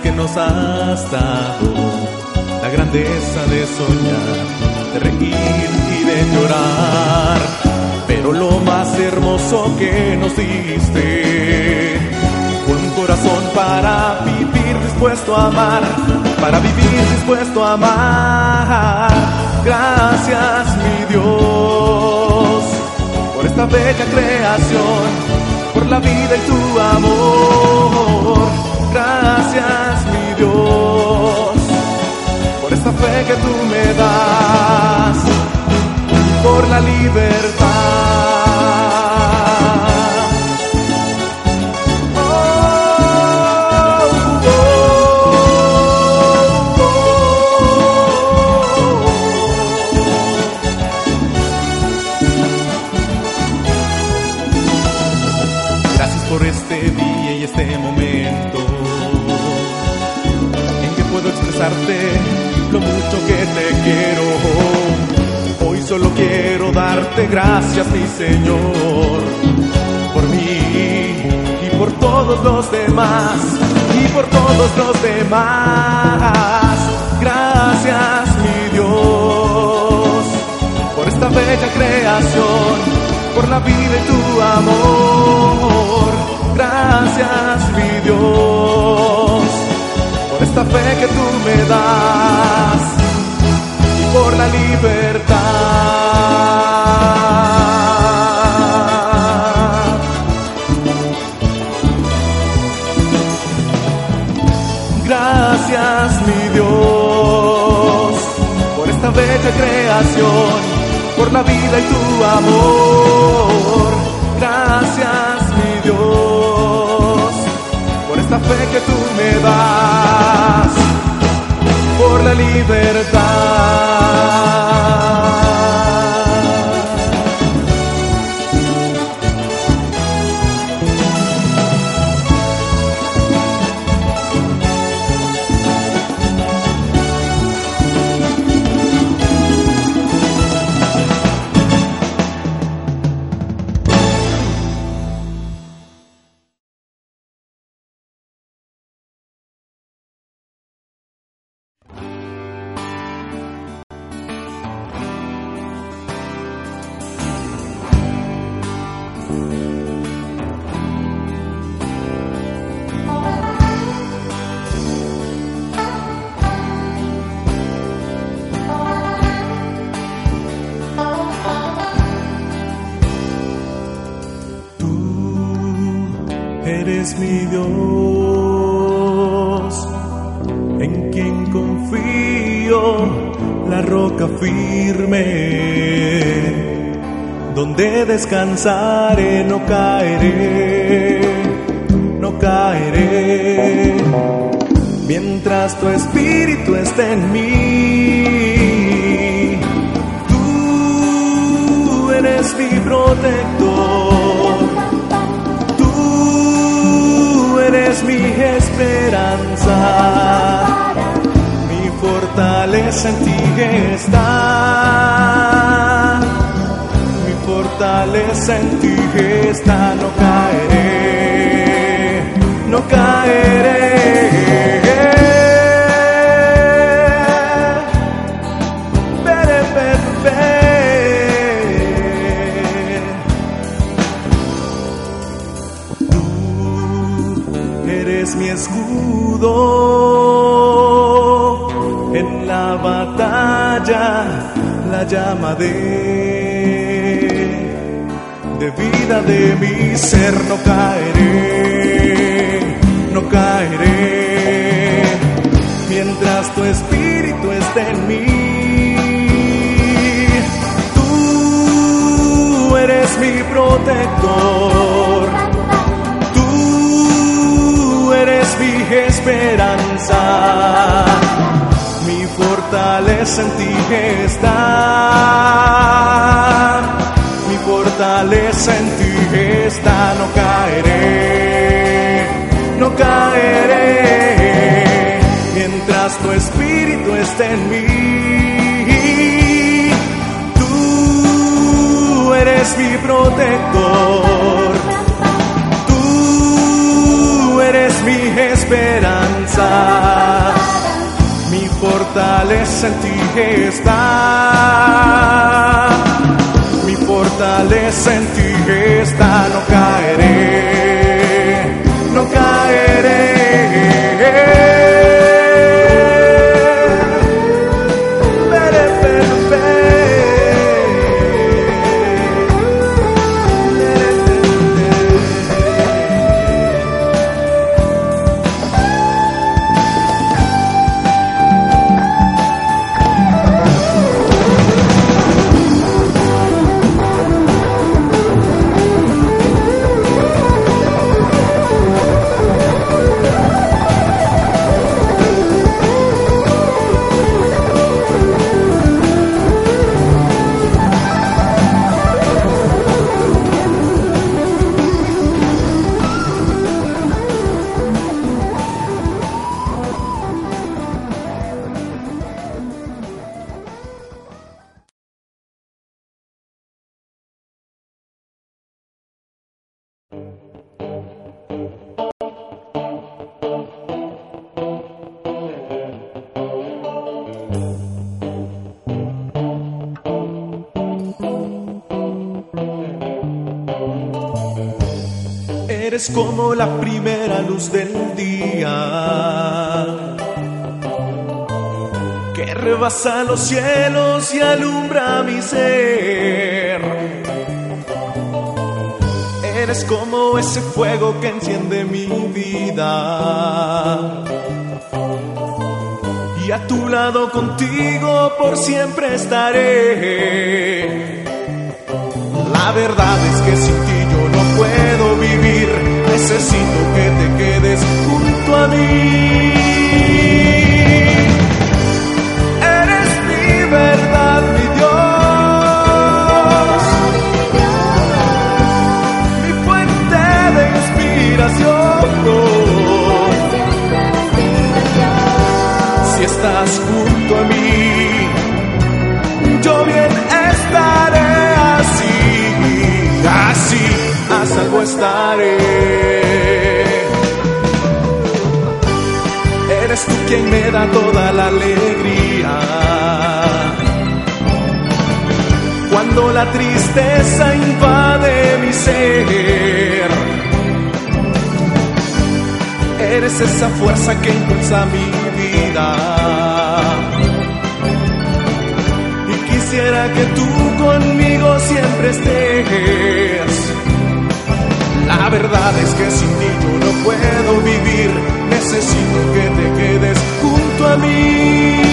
que nos has dado, la grandeza de soñar, de reír y de llorar. Pero lo más hermoso que nos diste fue un corazón para vivir dispuesto a amar, para vivir dispuesto a amar. Gracias, mi Dios, por esta bella creación, por la vida y tu amor. Gracias, mi Dios, por esta fe que tú me das, por la libertad. Señor, por mí y por todos los demás, y por todos los demás. Gracias, mi Dios, por esta bella creación por la vida y tu amor. Gracias, mi Dios, por esta fe que tú me das y por la libertad. Gracias, mi Dios, por esta bella creación por la vida y tu amor. Gracias, mi Dios, por esta fe que tú me das, por la libertad. Eres mi Dios, en quien confío, la roca firme, donde descansaré, no caeré, no caeré, mientras tu espíritu esté en mí, tú eres mi protector. Esperanza, mi fortaleza en ti está, mi fortaleza en ti está, no caeré, no caeré. Mi escudo. En la batalla, la llama de, de vida de mi ser, no caeré, no caeré, mientras tu espíritu esté en mí, tú eres mi protector esperanza, mi fortaleza en ti está, mi fortaleza en ti está, no caeré, no caeré, mientras tu espíritu esté en mí, tú eres mi protector esperanza. Mi fortaleza en ti está. Mi fortaleza en ti está. No caeré, Eres como la primera luz del día que rebasa los cielos y alumbra mi ser. Eres como ese fuego que enciende mi vida. Y a tu lado contigo por siempre estaré. La verdad es que sin no puedo vivir. Necesito que te quedes junto a mí. Eres tú quien me da toda la alegría. Cuando la tristeza invade mi ser, eres esa fuerza que impulsa mi vida. Y quisiera que tú conmigo siempre estés. La verdad es que sin ti yo no puedo vivir. Necesito que te quedes junto a mí.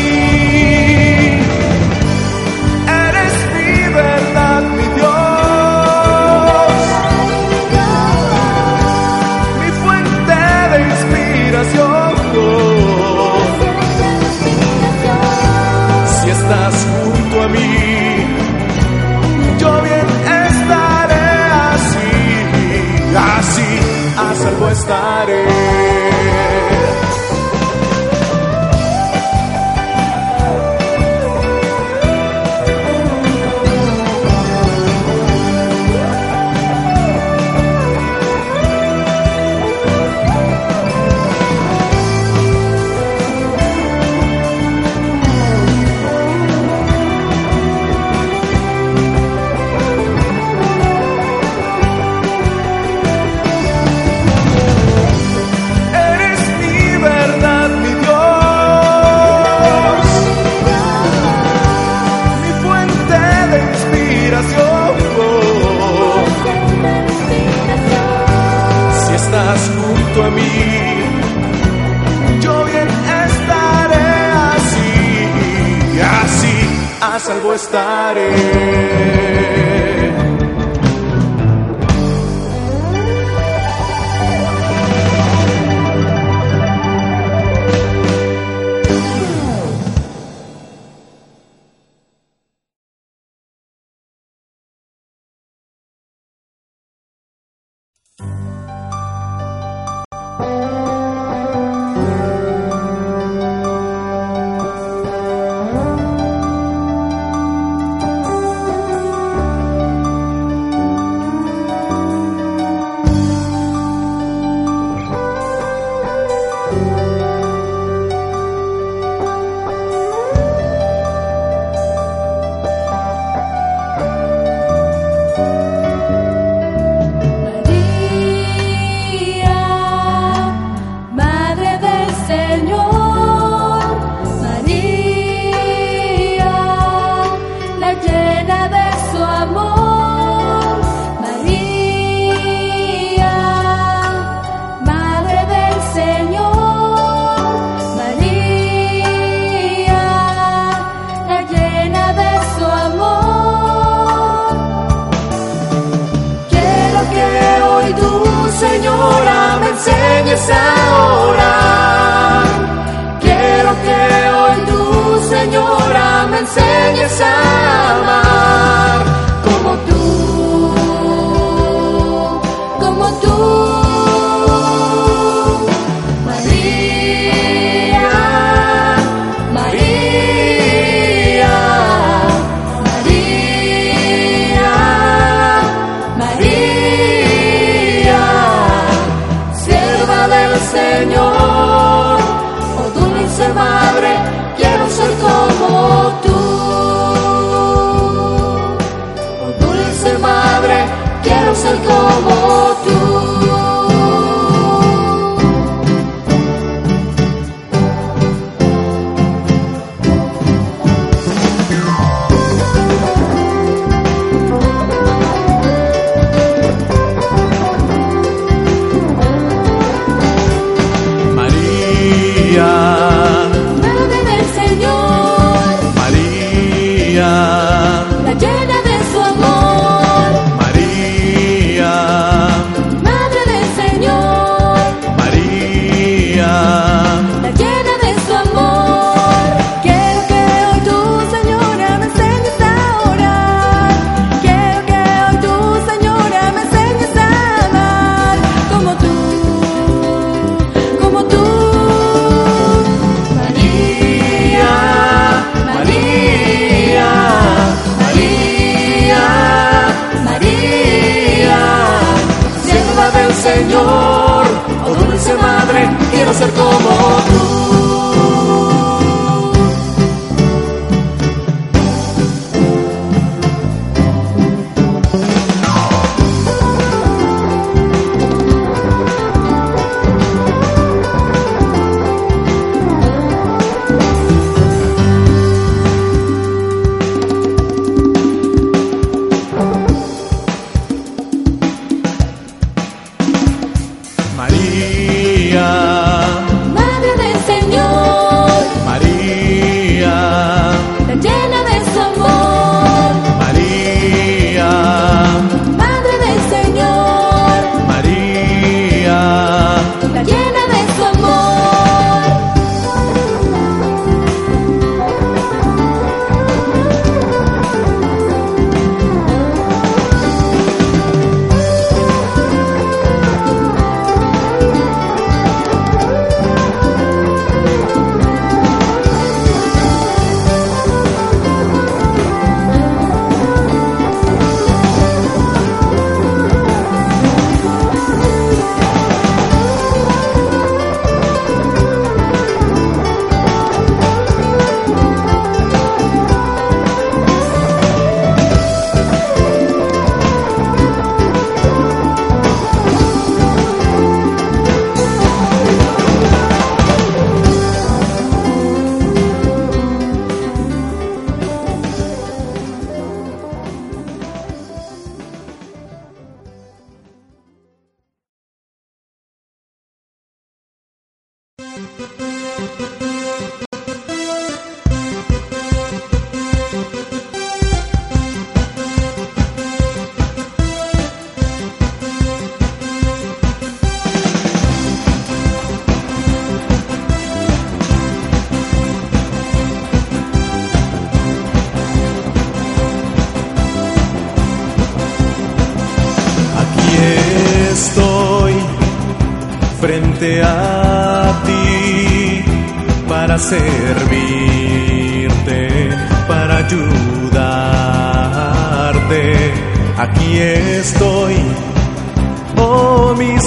sun.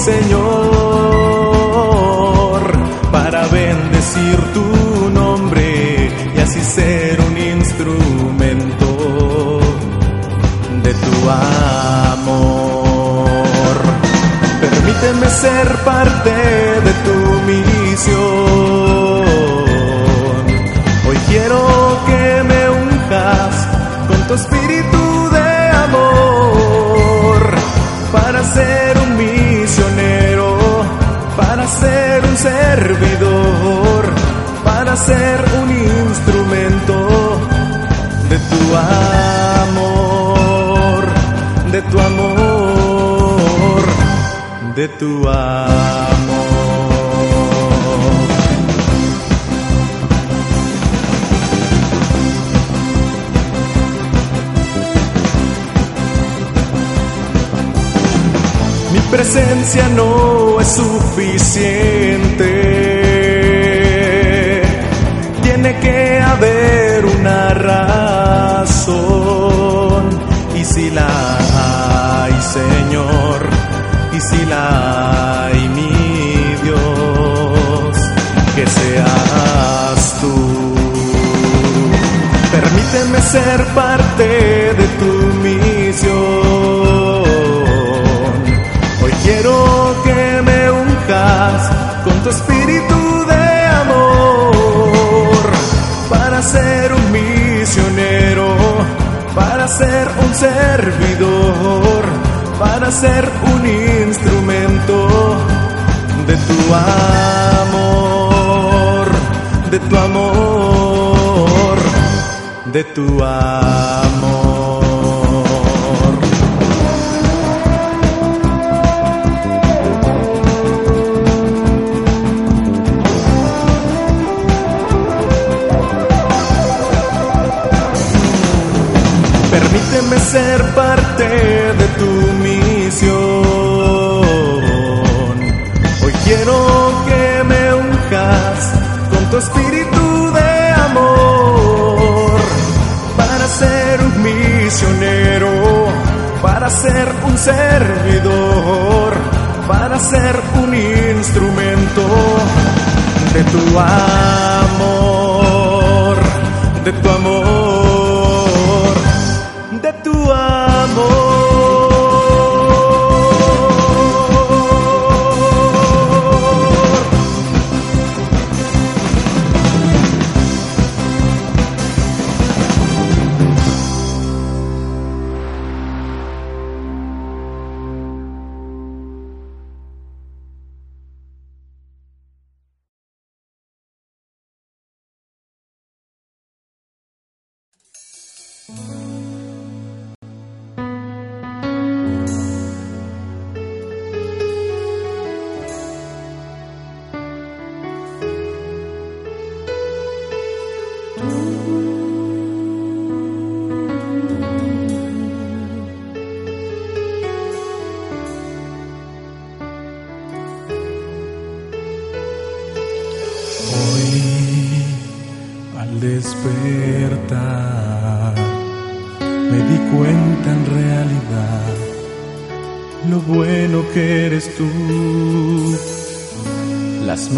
Señor, para bendecir tu nombre y así ser un instrumento de tu amor. Permíteme ser parte de tu misión. Hoy quiero para ser un instrumento de tu amor, de tu amor, de tu amor. Mi presencia no es suficiente. Ser parte de tu misión. Hoy quiero que me unjas con tu espíritu de amor para ser un misionero, para ser un servidor, para ser un instrumento de tu amor, de tu amor. Permíteme ser parte de tu misión. Hoy quiero que me unjas con tu espíritu ser un servidor, para ser un instrumento de tu amor,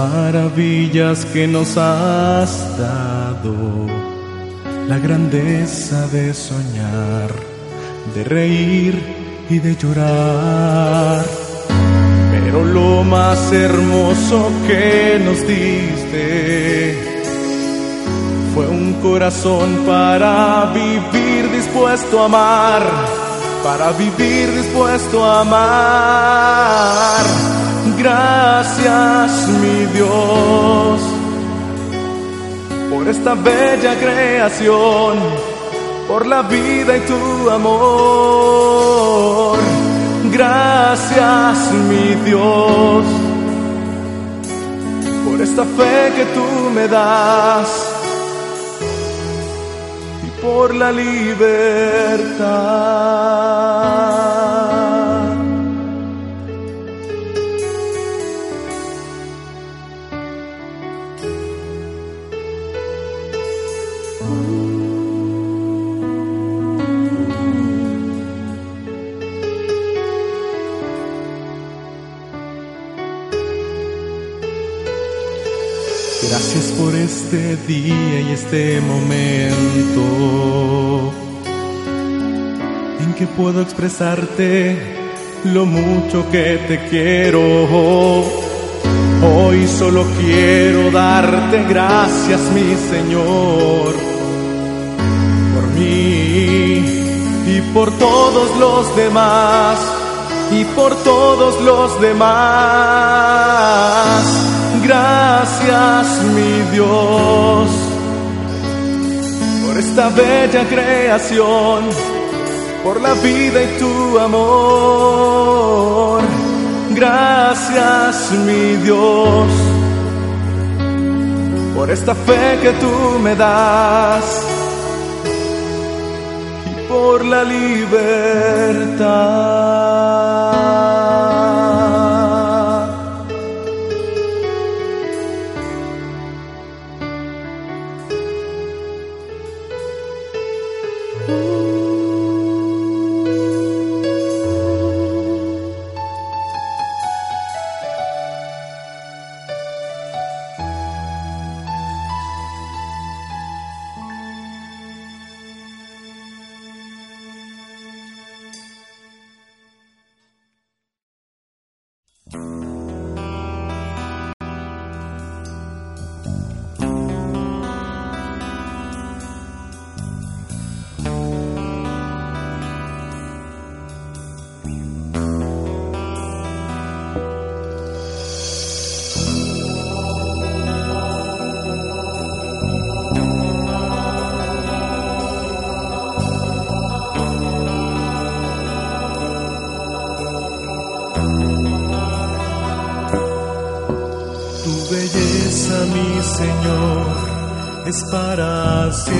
maravillas que nos has dado, la grandeza de soñar, de reír y de llorar. Pero lo más hermoso que nos diste fue un corazón para vivir dispuesto a amar, para vivir dispuesto a amar. Gracias, mi Dios, por esta bella creación, por la vida y tu amor. Gracias, mi Dios, por esta fe que tú me das y por la libertad. Este día y este momento en que puedo expresarte lo mucho que te quiero. Hoy solo quiero darte gracias, mi Señor, por mí y por todos los demás, y por todos los demás. Gracias, mi Dios, por esta bella creación, por la vida y tu amor. Gracias, mi Dios, por esta fe que tú me das y por la libertad. Señor, es para siempre.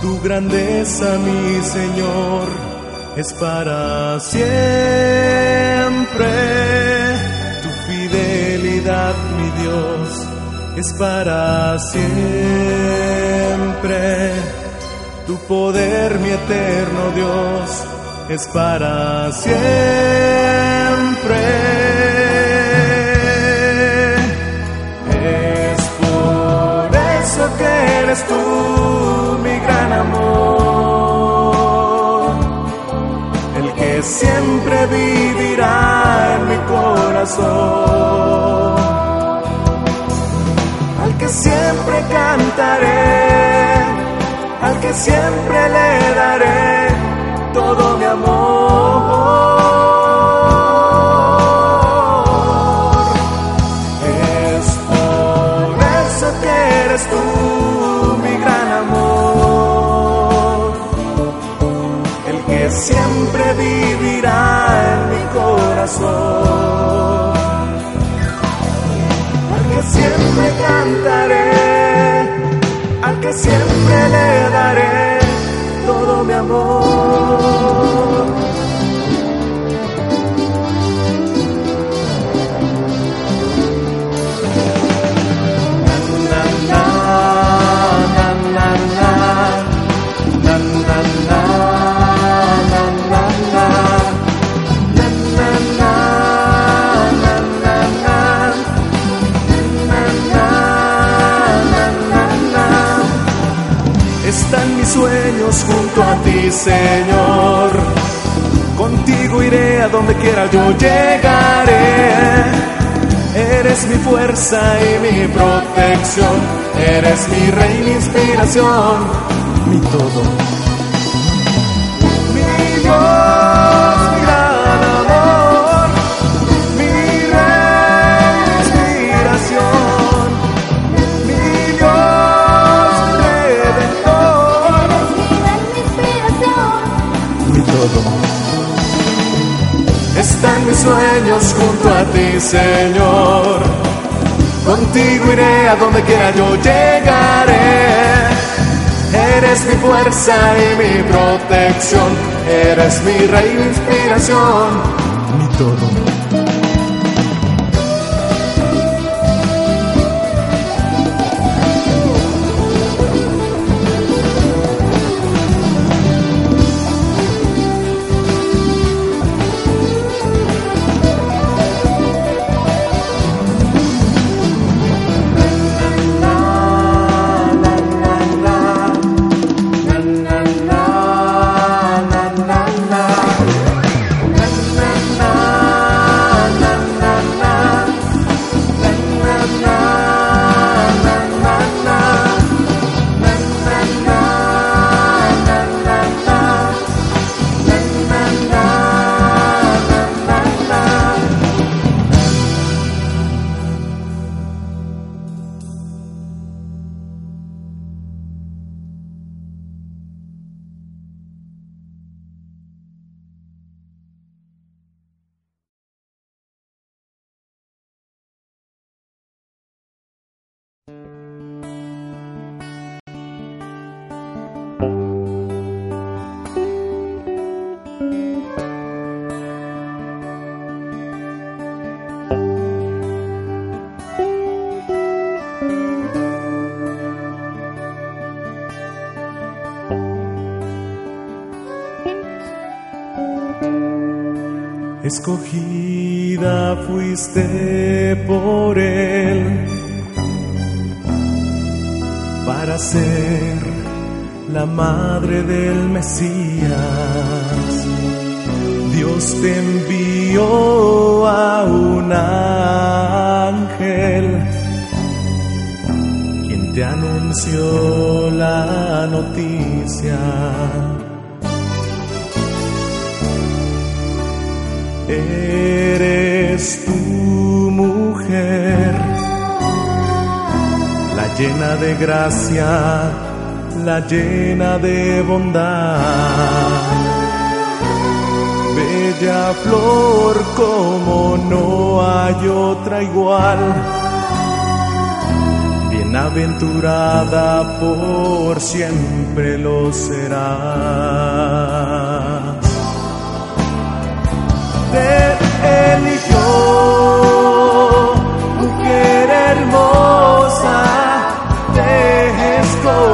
Tu grandeza, mi Señor, es para siempre. Tu fidelidad, mi Dios, es para siempre. Tu poder, mi eterno Dios, es para siempre. Eres tú mi gran amor, el que siempre vivirá en mi corazón, al que siempre cantaré, al que siempre le daré todo mi amor. Cantaré, al que siempre le daré todo mi amor. Sueños junto a ti, Señor. Contigo iré a donde quiera yo llegaré. Eres mi fuerza y mi protección. Eres mi rey, mi inspiración, mi todo. Están mis sueños junto a ti, Señor. Contigo iré a donde quiera yo llegaré. Eres mi fuerza y mi protección. Eres mi rey, mi inspiración, mi todo. Escogida fuiste por Él para ser la madre del Mesías. Dios te envió a un ángel quien te anunció la noticia Eres tu mujer, la llena de gracia, la llena de bondad. Bella flor como no hay otra igual. Bienaventurada por siempre lo será te eligió, mujer hermosa, te escogió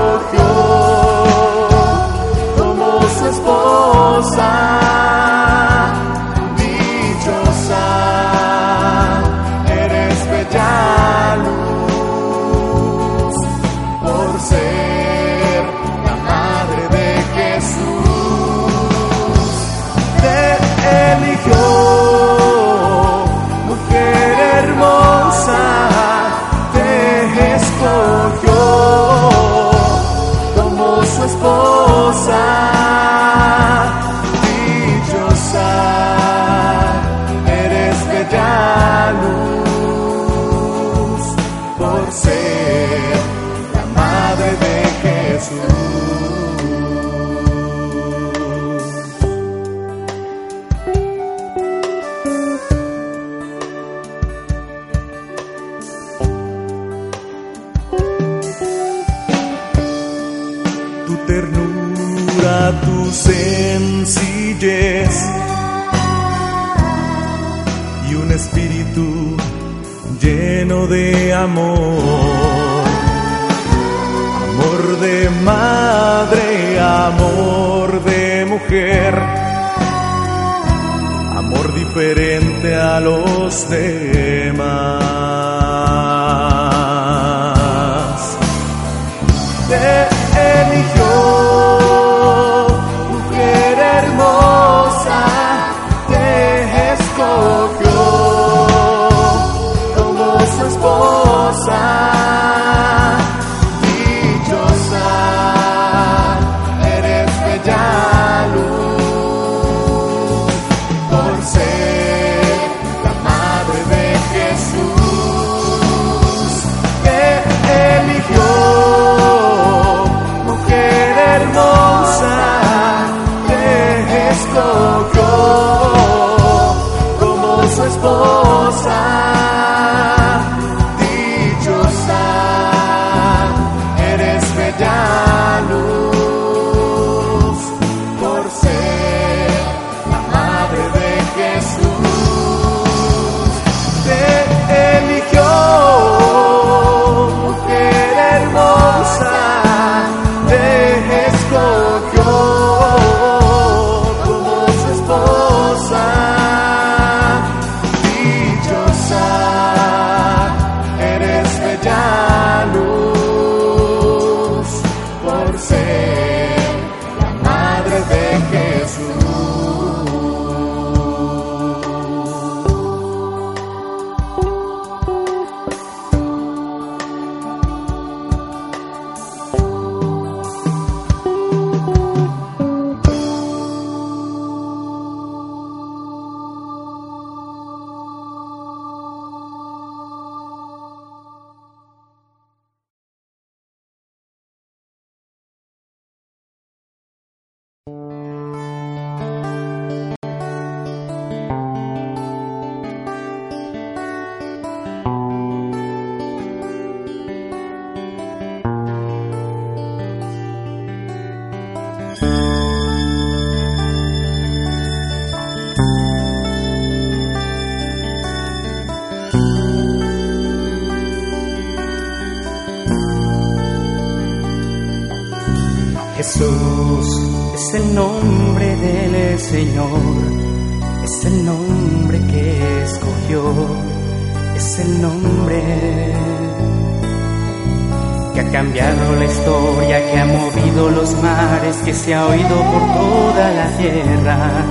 cambiado la historia, que ha movido los mares, que se ha oído por toda la tierra.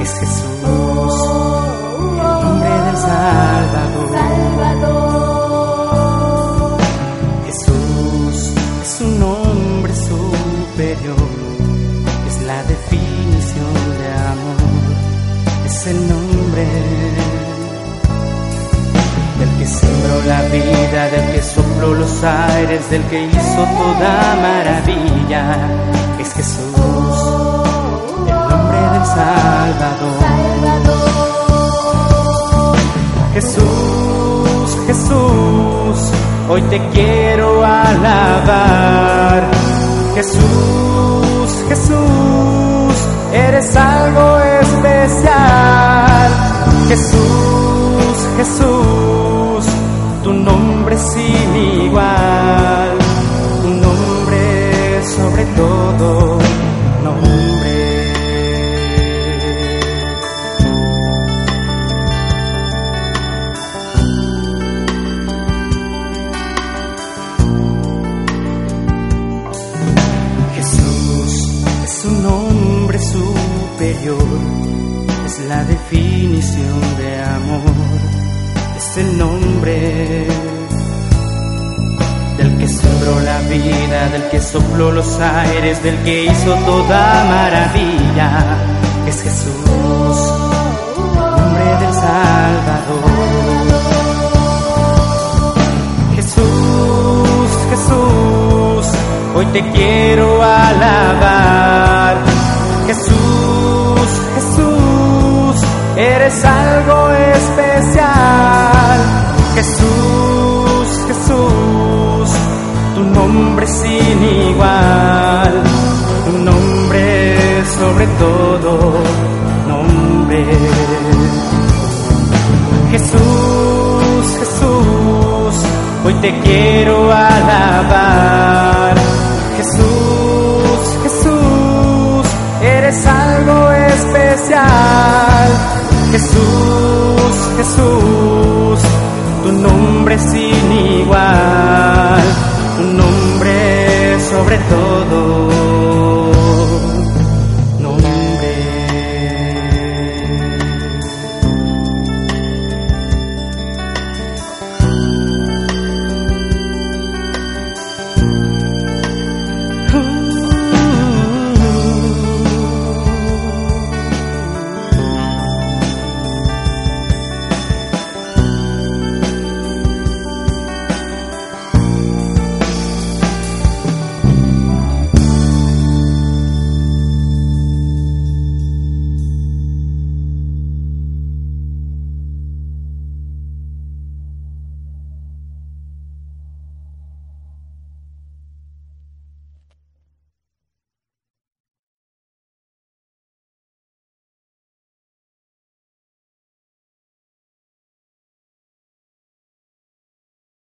Es Jesús, aires, del que hizo toda maravilla. Es Jesús, el nombre del Salvador. Jesús, Jesús, hoy te quiero alabar. Jesús, Jesús, eres algo especial. Jesús, Jesús, tu nombre sin igual. Un nombre sobre todo, nombre. Jesús es un nombre superior, es la definición de amor, el nombre del que sembró la vida, del que sopló los aires, del que hizo toda maravilla, es Jesús, nombre del Salvador. Jesús, Jesús, hoy te quiero alabar. Jesús, Jesús, eres algo especial. Jesús, Jesús, tu nombre sin igual. Un nombre sobre todo, nombre. Jesús, Jesús, hoy te quiero alabar. Jesús, Jesús, eres algo especial. Jesús, Jesús, tu nombre sin igual. Un nombre sobre todo,